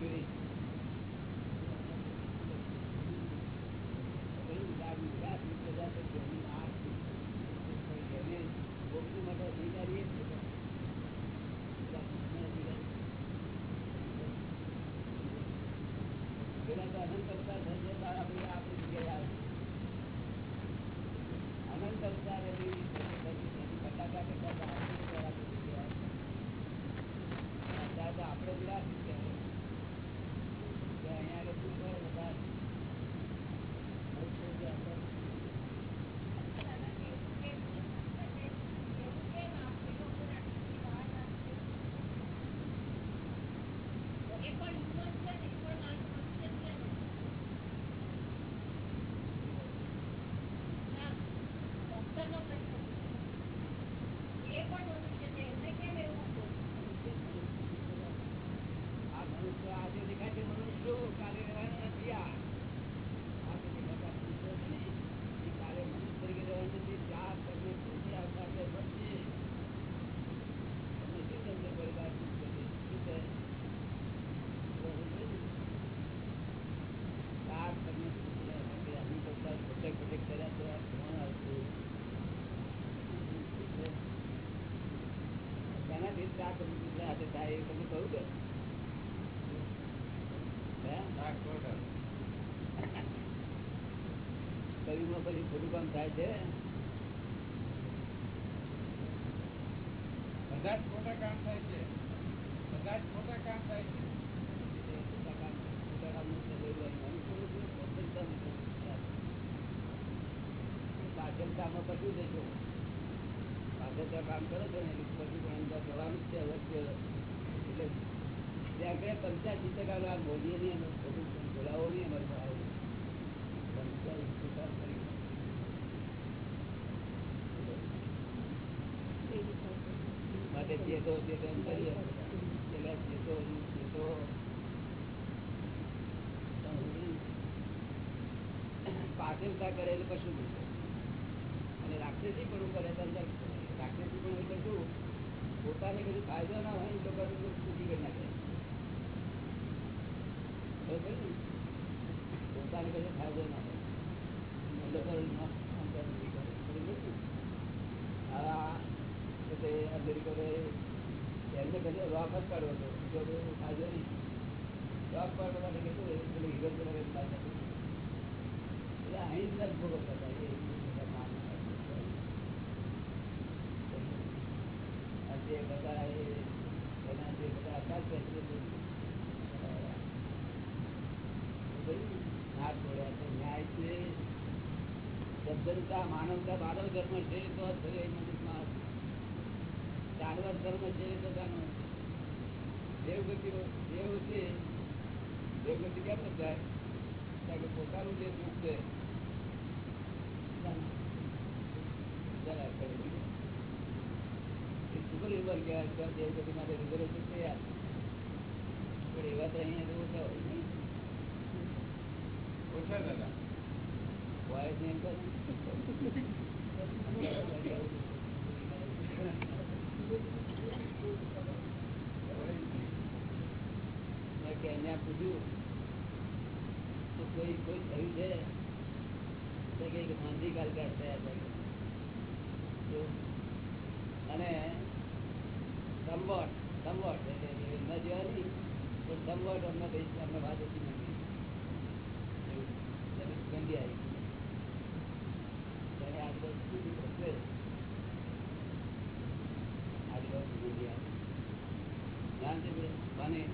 ગયું હાથે પછી થાય છે બધા જ ખોટા કામ થાય છે બધા જ ખોટા કામ થાય છે પાછળ કામ પતું જજો ત્યાં કામ કરો છો ને પછી અંદર જવાનું જ છે અવશ્ય એટલે ત્યાં આગળ લાભ બોલીએ નહીં ખોટું બોલાવો નહીં અમારે પાસે. પંચ્યાસી ટકા માટે ચેતો ચેતો કરીએ. એટલે ચેતો ચેતો પાછળતા કરે એટલે કશું અને રાક્ષસી પણ કરે અંદર રાક્ષસી પણ એટલે શું પોતાને કશું ફાયદો ના હોય તો કશું ખુશી કરી પોતાને કશું ફાયદો ના હોય કરે. આ તે અમેરિકો એમને કદી રોક જ કોઈ ફાયદો નહીં રોક પાડવા માટે કેટલું નહીં. એટલે અહીં જ ભોગવતા હતા. એ બધા માલ આ જે બધા એ એના જે બધા હતા જ છે તે બધું હાથ છે ન્યાય છે સજ્જનતા માનવતા માનવ ધર્મ થયો થાય પોતાનું જે સુખ છે હ્યુમન કહેવાય દેવગતિ માટે રિઝર્વેશન તૈયાર પણ એવા તો અહીંયા તો ઓછા હોય નહીં ઓછા દાદા હોય જ નહીં એમ મેં કે એને પૂછ્યું તો કોઈ કોઈ થયું છે? તો કે કે ક્રાંતિકાલ કાળ થયા છે અને સંવટ સંવટ એટલે એમના જેવા નહીં પણ સંવટ અમને અમને વાત હતી નથી. ગંદી આવી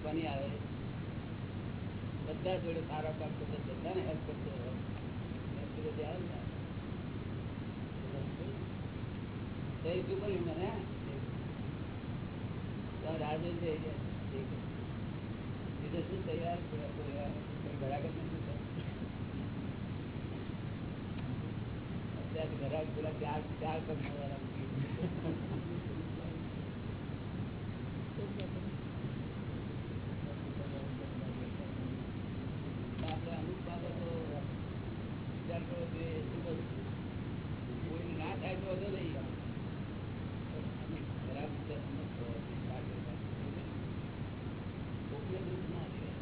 ગંદી આવે. બધા જોડે સારા કામ કરતો બધાને હેલ્પ કરતો આવે શું તૈયાર? કોઈ નથી અત્યારે ઘરાક પેલા ચાર ચાર અમુક બાબતો વિચાર કરવો જોઈએ શું કરું કોઈ ના થાય તો વાંધો નહીં અમુક ખરાબ વિચાર ન થવો જોઈએ. પાછળ પાછળ. કોકને દુઃખ ના દેવાય.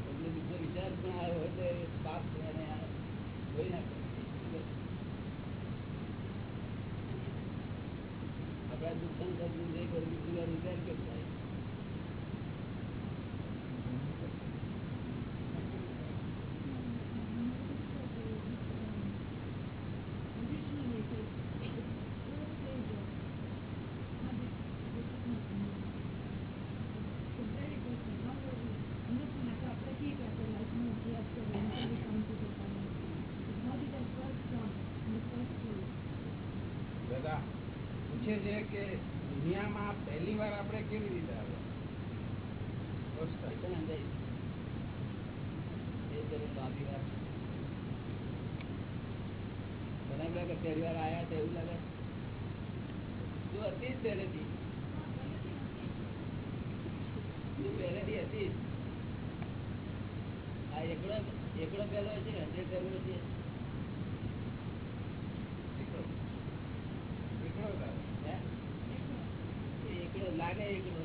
કોકને દુઃખનો વિચાર પણ આવ્યો હોય તો એ પાપ એને આ ધોઈ નાખે. આપણા દુઃખ સંસાર નહીં કરવું બીજું વિચાર કેમ થાય દાદા પૂછે છે કે દુનિયામાં પહેલી વાર આપણે કેવી રીતે આવ્યા First time. એટલે સમજાય. એ તરફ લાંબી વાત. મને એમ લાગે પહેલી વાર તો એવું લાગે. તું હતી જ પહેલેથી. તું પહેલેથી હતી આ એકડો એકડો પહેલો છે હંડ્રેડ પહેલો છે. એકડો. લાગે એકડો.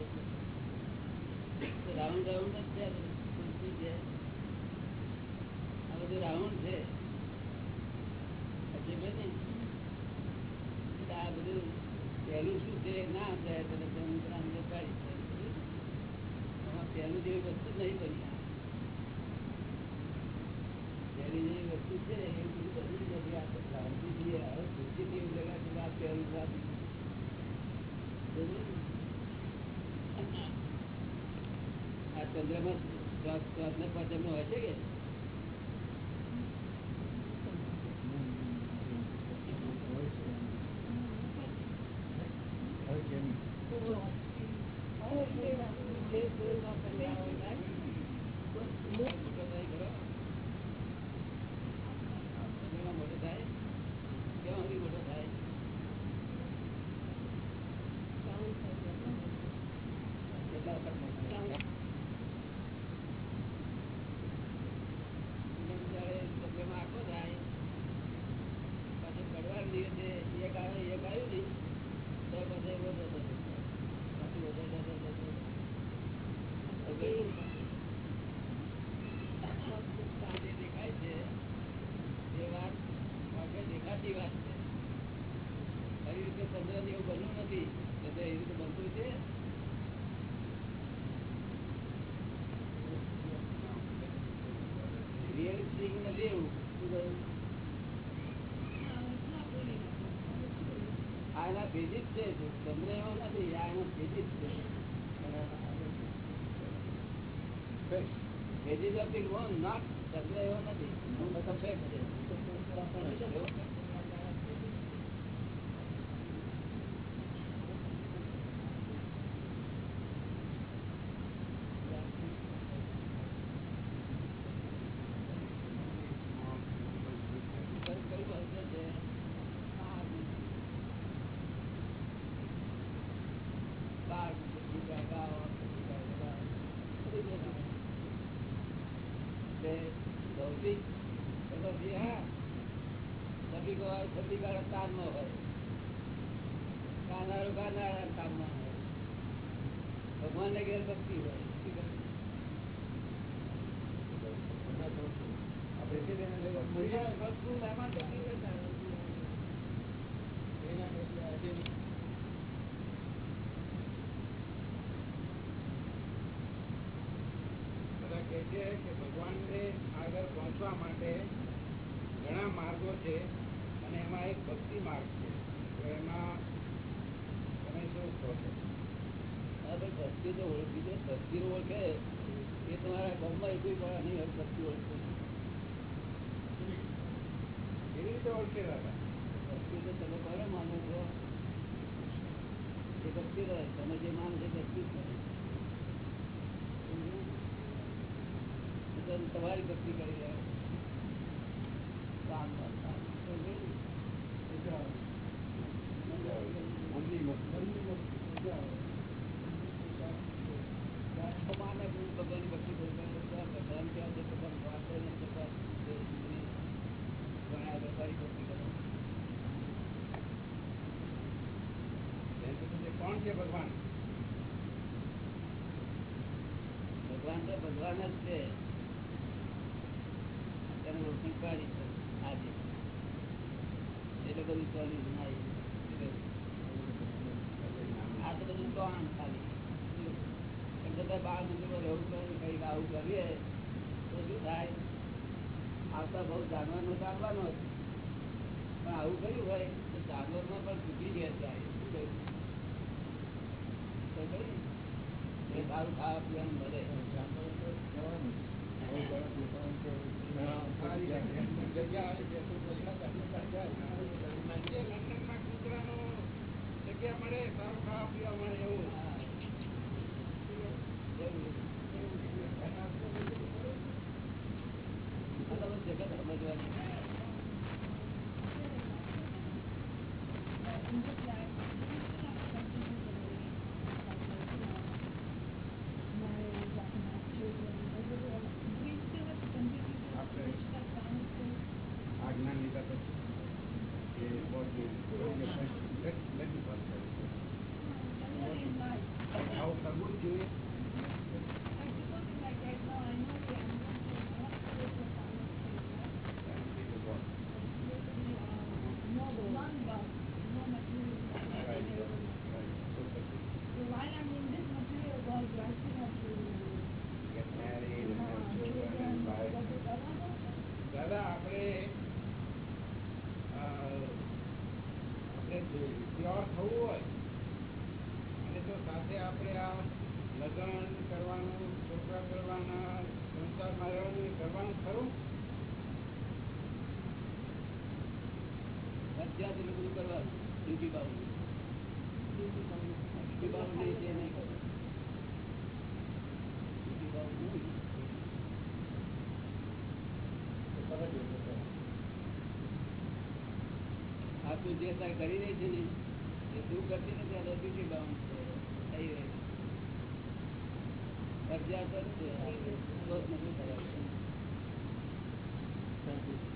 રાઉન્ડ રાઉન્ડ જ છે? આ બધું રાઉન્ડ છે પછી બધી એટલે આ બધું ના. આમાં જેવી વસ્તુ છે એ બધું આ તો હવે પહેલું આ ને? ચંદ્રમાં ચોથ ચોથ ને પાંચમ હોય છે કે game. It is something wrong not છે કે ભગવાનને આગળ પહોંચવા માટે ઘણા માર્ગો છે અને એમાં એક ભક્તિ માર્ગ છે. તો એમાં તમે શું કહો છો? ભક્તિ તો ઓળખી છે. ભક્તિ ઓળખે. એ તમારા ગામમાં એક પણ નહીં ભક્તિ ઓળખે. એવી રીતે ઓળખે દાદા? ભક્તિ તો તમે કોને માનો છો? એ ભક્તિ તમે જે માનો છો ભક્તિ જ તમારી ભક્તિ કરી રહ્યા. જાનવરનું જાણવાનું હતું. પણ આવું કર્યું હોય તો જાનવરમાં પણ ચૂકી ગયા જાય. સારું ખાવા પીવાનું મળે. જગ્યા મળે, સારું ખાવા પીવા મળે એવું. આ જે તારે કરી રહી છે ને એ તું કરતી નથી આ બધું કે કામ થઈ રહે છે. ફરજિયાત છે. કરાય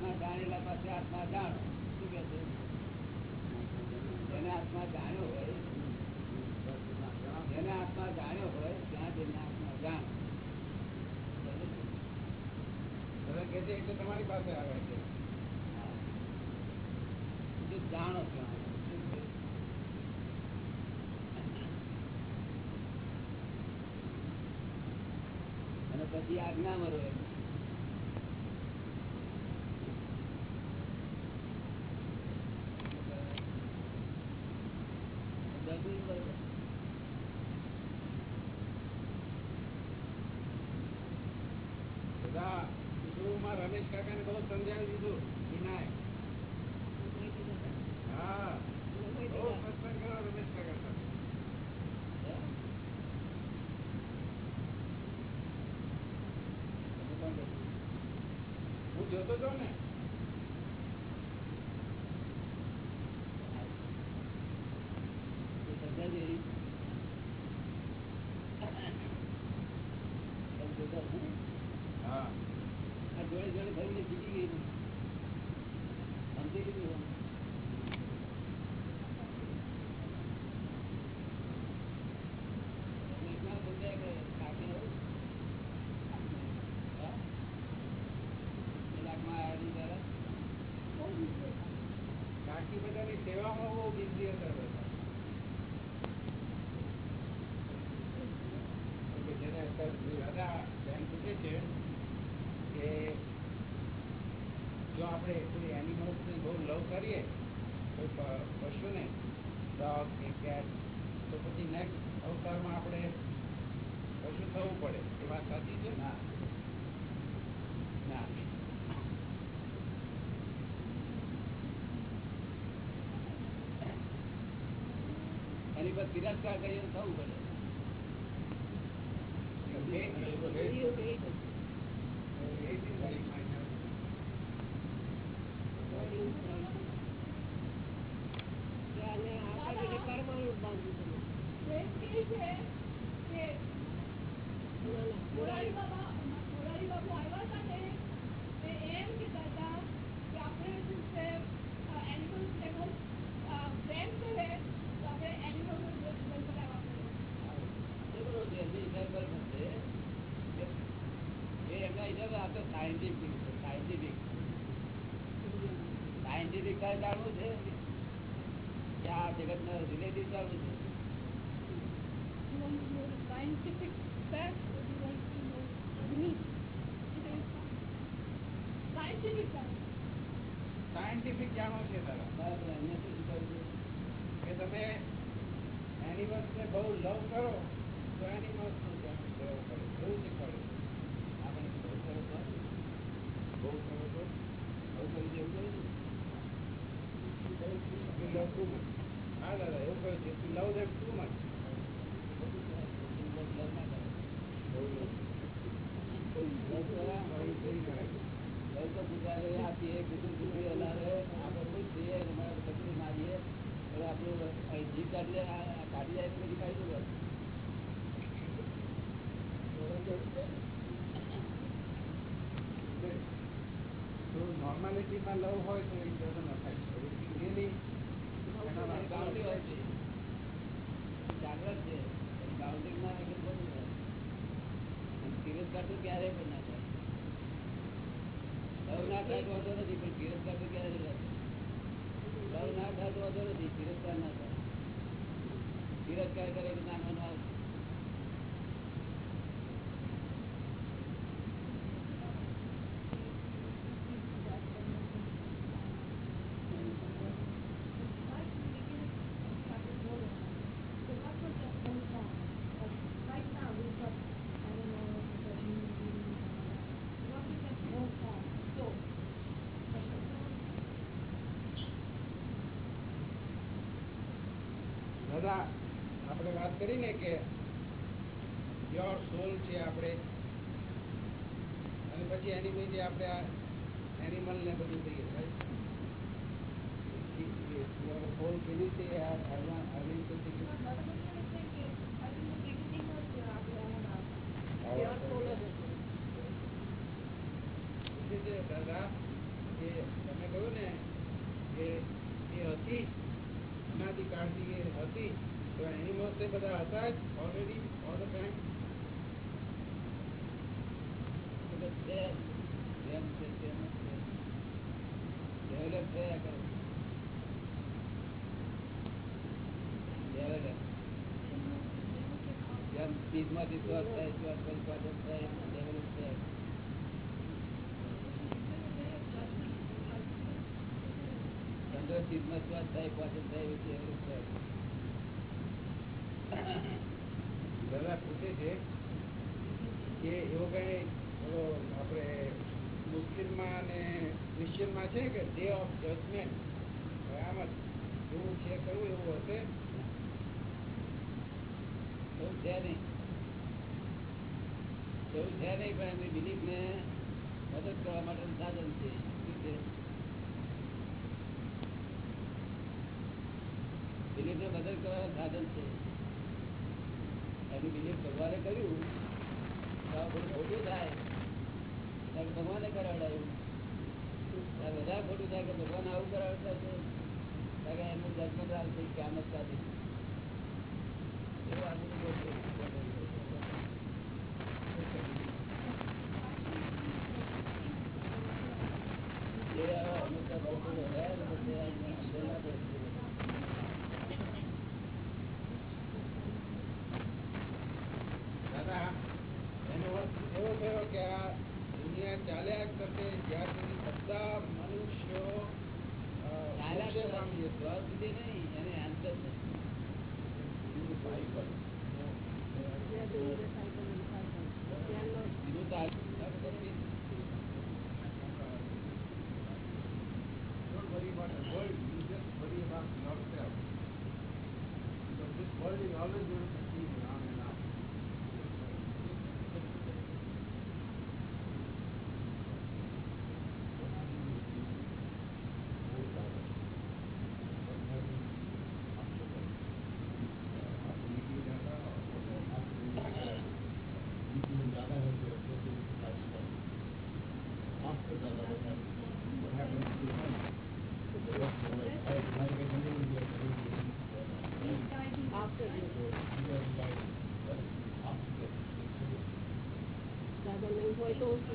આત્મા જાણેલા પાસે આત્મા જાણો. શું કે છે? જેને આત્મા જાણ્યો હોય જેને આત્મા જાણ્યો હોય ત્યાં જેને આત્મા જાણો. તમે તમારી પાસે આવે છે. જાણો જાણો અને પછી આજ્ઞા નમસ્કાર કરીએ સાયન્ટિફિક સાયન્ટિફિક સાયન્ટિફિક છે? કે આ જગત નો કે તમે એનિમલ્સ ને બહુ લવ કરો તો એનિમલ્સ એવું કહ્યું છે. કરીને કે યોર સોલ છે આપણે. અને પછી એની બધી આપણે એનિમલ ને બધું ચીજમાંથી સ્વાદ થાય સ્વાદ પૂછે છે કે એવો કઈ આપણે મુસ્લિમમાં અને ક્રિશ્ચિયનમાં છે કે ડે ઓફ જજમેન્ટ? આમાં જેવું છે કરવું એવું હશે? એવું નહીં. એવું છે નહીં, પણ એમની બિલીફને મદદ કરવા માટેનું સાધન છે. શું છે? મદદ કરવાનું સાધન છે. એનું બિલીફ ભગવાને કર્યું ખોટું થાય. ભગવાને કરાવડાવ્યું બધા ખોટું થાય કે ભગવાન આવું કરાવતા છે? એમનું જજમેન્ટ આવશે ક્યામત સાથે એવું આ બધું. actitud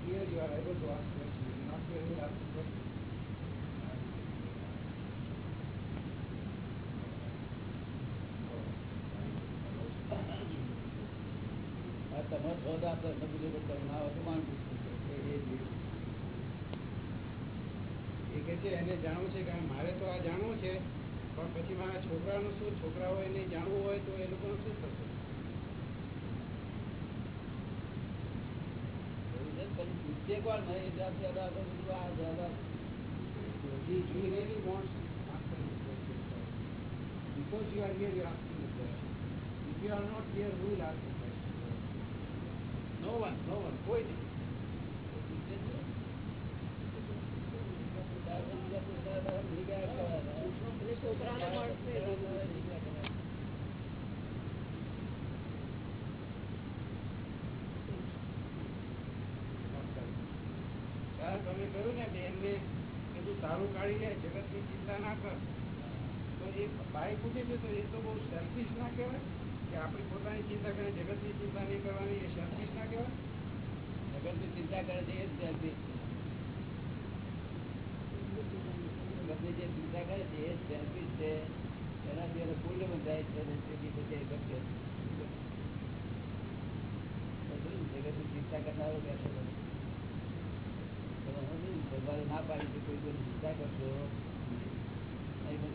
Because you are able ના હોય તો જ એ કે છે. એને જાણવું છે કે મારે તો આ જાણવું છે પણ પછી મારા છોકરાનું શું છોકરાઓ એને જાણવું હોય તો એ લોકોનું શું થશે એવું છે ને, પછી પૂછશે કોણ નહીં એટલે આપણે હવે આપણે બધું આ જવાબ He, he really wants. Because you are here, you are asking the question. If you are not here, who will ask the question? No one, no one, કોઈ નહીં. પૂછે જ ને. ત્યાર પછી બીજા પૂછનારા બધા ભૂલી ગયા કહેવાય. એટલે છોકરાને મળશે સાહેબ, તમે કહ્યું ને બેનને કે તું તારું કાઢી લે, જગતની ચિંતા ના કર. તો એ ભાઈ પૂછે છે, તો એ તો બહુ સેલ્ફિશ ના કહેવાય કે આપણી પોતાની ચિંતા કરે, જગતની ચિંતા નહીં કરવાની, એ સેલ્ફિશ ના કહેવાય? જગતની ચિંતા કરે છે, એ જ સેલ્ફિશ જે ચિંતા કરે છે, એ જ સેલ્ફિશ છે. એનાથી એને પુણ્ય બંધાય છે તેથી પછી? જગતની ચિંતા કરનારો બેઠો છે. તમે સમજ્યું ને? ભગવાને ના પાડી છે કોઈ કોઈની ચિંતા કરશો.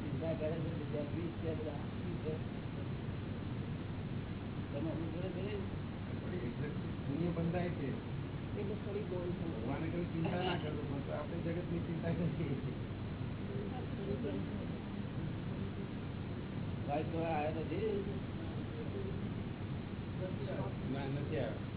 ચિંતા કરે છે તો selfish છે બધા છે? તમે સમજો છો નહીં? બંધાય છે. એટલે થોડી બોલ ભગવાને કોઈ ચિંતા ના કરતો પણ આપણે જગતની ચિંતા કરીએ છીએ. ભાઈ તો આવ્યા નથી ના નથી આવ્યો.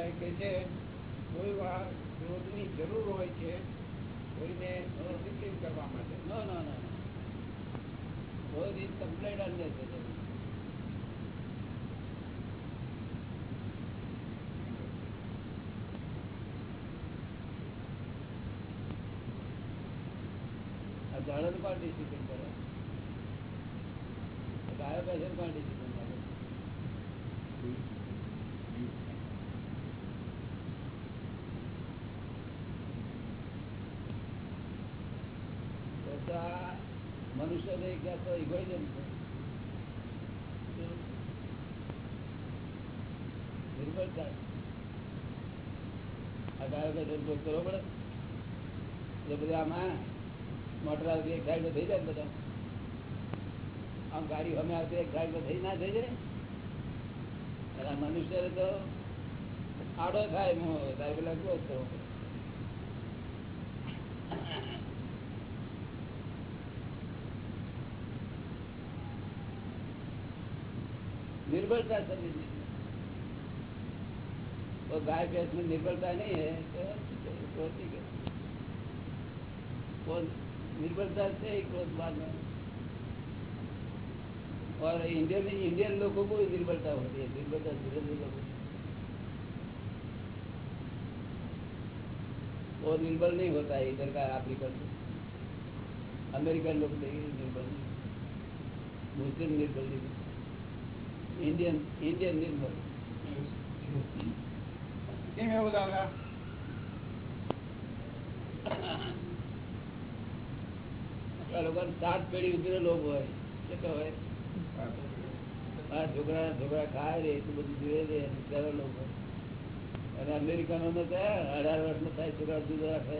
દાદા કે છે, કોઈ વાર ક્રોધની જરૂર હોય છે, કોઈને ડિસિપ્લિન કરવા માટે. ન, ના ના ક્રોધ ઇઝ કમ્પ્લેટ અનનેસેસરી ઝાડો કોણ ડિસિપ્લિન કરે ગાયો પાસે પણ ડિસિપ્લિન કરે તો તો આ મનુષ્ય ને એક જાતનો egoism છે નિર્બળતા આ ગાયો પાસે ઉપયોગ કરવો પડે એટલે બધું આમાં મોટર આવતી એક સાઈડ થઈ જાય બધા આમ ગાડી અમે આવતી એક સાઈડ થઈ ના થઈ જાય મનુષ્ય તો આડો થાય પેલા ક્લોઝ निर्बलता समझ वो गाय भैंस में निर्बलता नहीं है तो तो वो निर्बलता से ही क्रोध और इंडियन इंडियन लोगों को निर्बलता होती है निर्बलता धीरे धीरे वो निर्बल नहीं होता है इधर का अफ्रीकन अमेरिकन लोग निर्बल नहीं। मुस्लिम निर्बल नहीं ઇન્ડિયન ઇન્ડિયન નિર્ભર કેમ એવું દાદા સાત પેઢી ઉતરેલો હોય. કે તો હોય આ રે એટલું બધું જોઈએ રે ત્યારે લોકો. અને અમેરિકાનો તો થયા અઢાર વર્ષનો થાય છોકરા જુદા રાખે.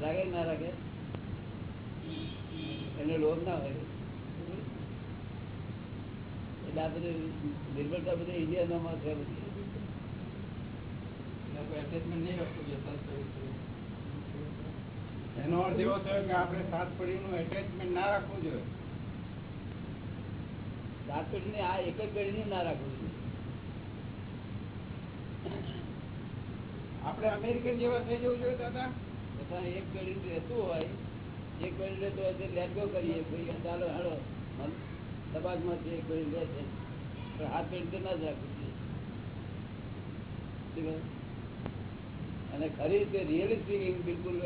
રાખે ના રાખે? એને લોભ ના હોય. એટલે આ બધું નિર્ભરતા બધી છે બધી. એનો અર્થ એવો થયો કે આપણે સાત પેઢીનું એટેચમેન્ટ ના રાખવું જોઈએ. સાત પેઢી આ એક જ પેઢી ના રાખવું જોઈએ. આપણે અમેરિકન જેવા થઈ જવું જોઈએ દાદા? બધા એક પેઢી રહેતું હોય એક પેઢી રહેતું હોય તો લેટ ગો કરીએ. ભાઈ ચાલો હાલો. છે પણ હાથ પેન્ટ તો ના જ રાખવું જોઈએ. અને ખરી રીતે રિયલી સ્પીકિંગ બિલકુલ જ.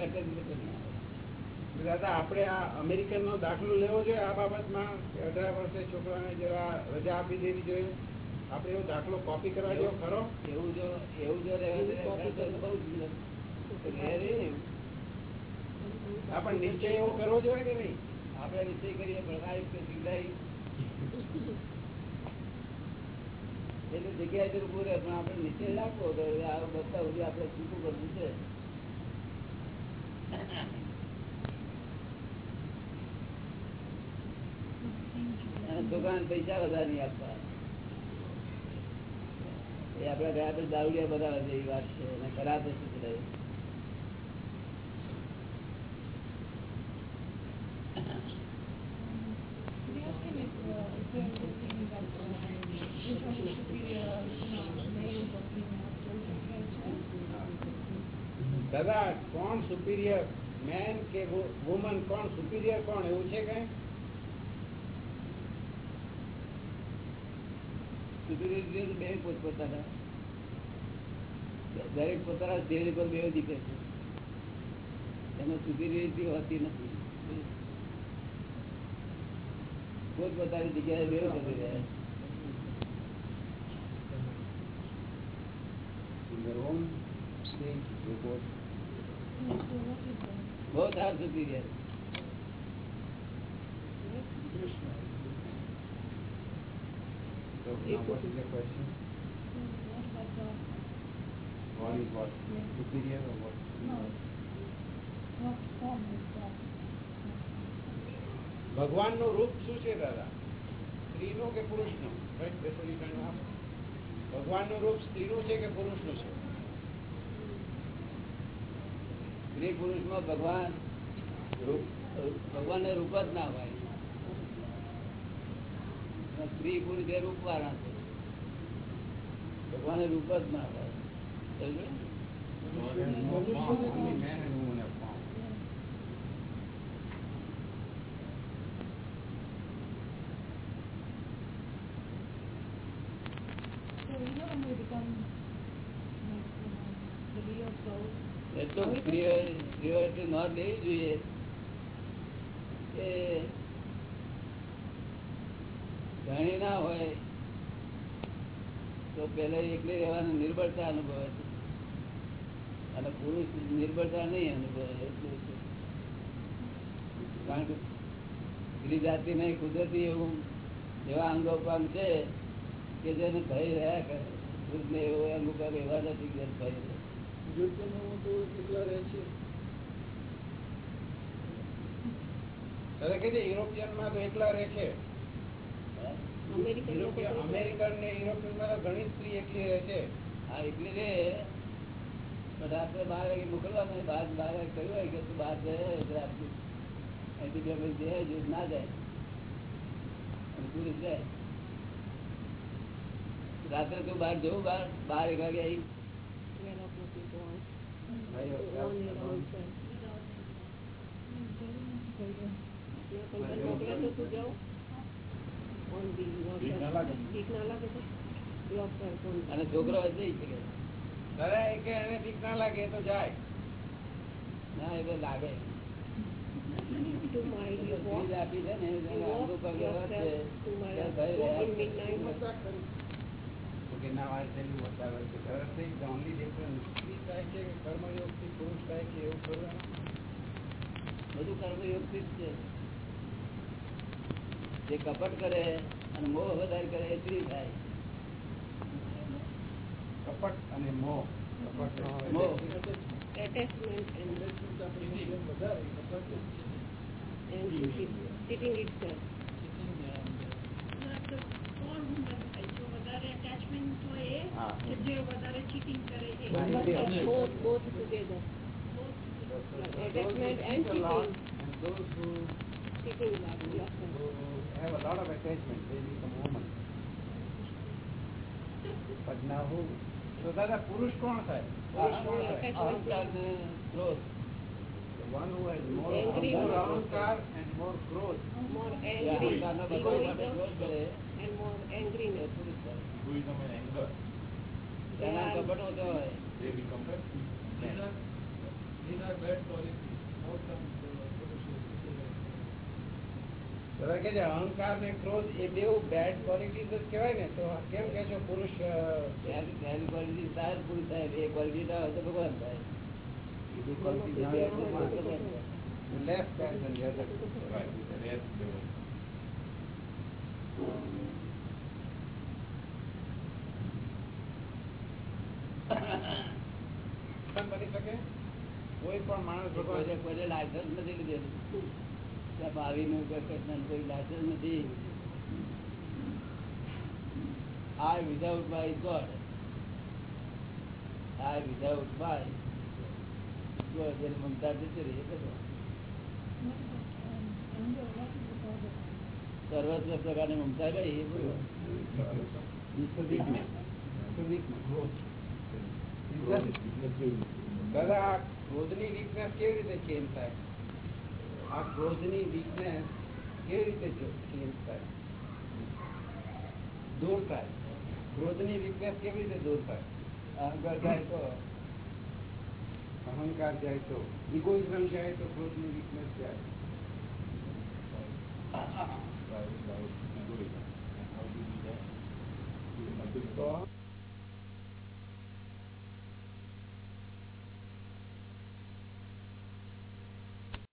દાદા આપણે આ અમેરિકન નો દાખલો લેવો જોઈએ આ બાબતમાં? અઢાર વર્ષે છોકરાને જરા રજા આપી દેવી જોઈએ? આપણે એવો દાખલો કોપી કરવા જેવો ખરો? એવું જો એવું જો. આપણે નિશ્ચય એવો કરવો જોઈએ કે નહીં? આપણે નિશ્ચય કરીએ પણ એટલે જગ્યાએ જરૂર પૂરે પણ આપણે નીચે રાખવો તો બધા સુધી આપણે છૂટું કરવું છે? દુકાન પૈસા વધારે નહીં આપવા એ આપડા ગયા પછી દારૂડિયા બધા એ વાત છે, અને ખરાબ વસ્તુ દાદા કોણ સુપીરિયર મેન કે વુમન કોણ સુપીરિયર કોણ એવું છે કઈ? સુપીરિયરિટી બે પોતપોતાના દરેક પોતાના સ્ટેજ પર બે દીપે છે. એમાં સુપીરિયરિટી હોતી નથી. પોતપોતાની જગ્યાએ બે કરી રહ્યા In their own state, they both બહુ સાર superior So now what is the question? God is what? Superior or what? ભગવાનનું રૂપ શું છે દાદા કે that's what you're trying to ask. ભગવાનનું રૂપ સ્ત્રીનું છે કે પુરુષનું છે સ્ત્રી પુરુષમાં ભગવાન રૂપ ભગવાનને રૂપ જ ના હોય સ્ત્રી પુરુષ બે રૂપ વાળા છે. ભગવાને રૂપ જ ના હોય. એટલું ક્રિયા ક્રિયા ન લેવી જોઈએ. હોય, તો પેલા એકલી રહેવાનું નિર્બળતા અનુભવે છે. અને પુરુષ નિર્બળતા નહીં અનુભવે કારણ કે સ્ત્રી જાતિ નહીં, કુદરતી એવું એવા અંગો પણ છે કે જેને ભય રહ્યા કરે. પુરુષને એવો અંગ ઉપર એવા નથી કે ભય રહે. યુરોપિયનો માં તો એકલા રહે છે. અમેરિકન ને યુરોપિયનમાં ઘણી સ્ત્રી એકલી રહે છે આ એકલી રે રાત્રે બાર વાગે મોકલવાનું બાર બાર વાગે કહ્યું હોય કે તું બહાર જાય રાત્રે અહીંથી બે ભાઈ જાય જો ના જાય અને પુરુષ જાય રાત્રે તું બહાર જવું બાર બાર એક વાગે આવી અને છોકરો જઈ શકે દાદા એ કે એને ના લાગે તો જાય. ના એ તો લાગે. આપી છે ને કે કર્મયોગથી પુરુષ થાય કે એવું કરવાનું બધું કર્મયોગથી જ છે. જે કપટ કરે અને મોહ વધારે કરે એ સ્ત્રી થાય કપટ અને મોહ Attachment and cheating, those who, Cheating like yourself. Have a lot of attachment, they become woman. But now who? So that a Purush થાય પુરુષ Purush થાય અહંકાર Growth. The one who has more, Angry more ahankar and more growth. More angry, Yeah. and more angriness. egoism and anger, They are- they become These are, these are bad qualities. How come the Purush is કે છે અહંકાર ને ક્રોધ એ બેઉ bed quality જ કહેવાય ને તો કેમ કે છો પુરુષ બેડ ક્વોલિટી સાર પુરુષ થાય એ ક્વોલિટી ના હોય તો ભગવાન થાય. બીજી ક્વોલિટી ના હોય તો બની શકે? કોઈ પણ માણસ ભગવાન લાયસન્સ નથી લીધેલું. ભાવિનું કોઈ લાયસન્સ નથી. જેને મમતા જતી રહી એ બધું. સર્વત્ર પ્રકારની મમતા ગઈ. દાદા ક્રોધની વીકનેસ કેવી રીતે ચેન્જ થાય? આ ક્રોધની વીકનેસ કેવી રીતે ચેન્જ થાય દૂર થાય ક્રોધની વીકનેસ કેવી રીતે દૂર થાય અહંકાર જાય તો અહંકાર જાય તો ઇગોઇઝમ જાય તો ક્રોધની વીકનેસ જાય by, by egoism. And how do we do that? We have to તો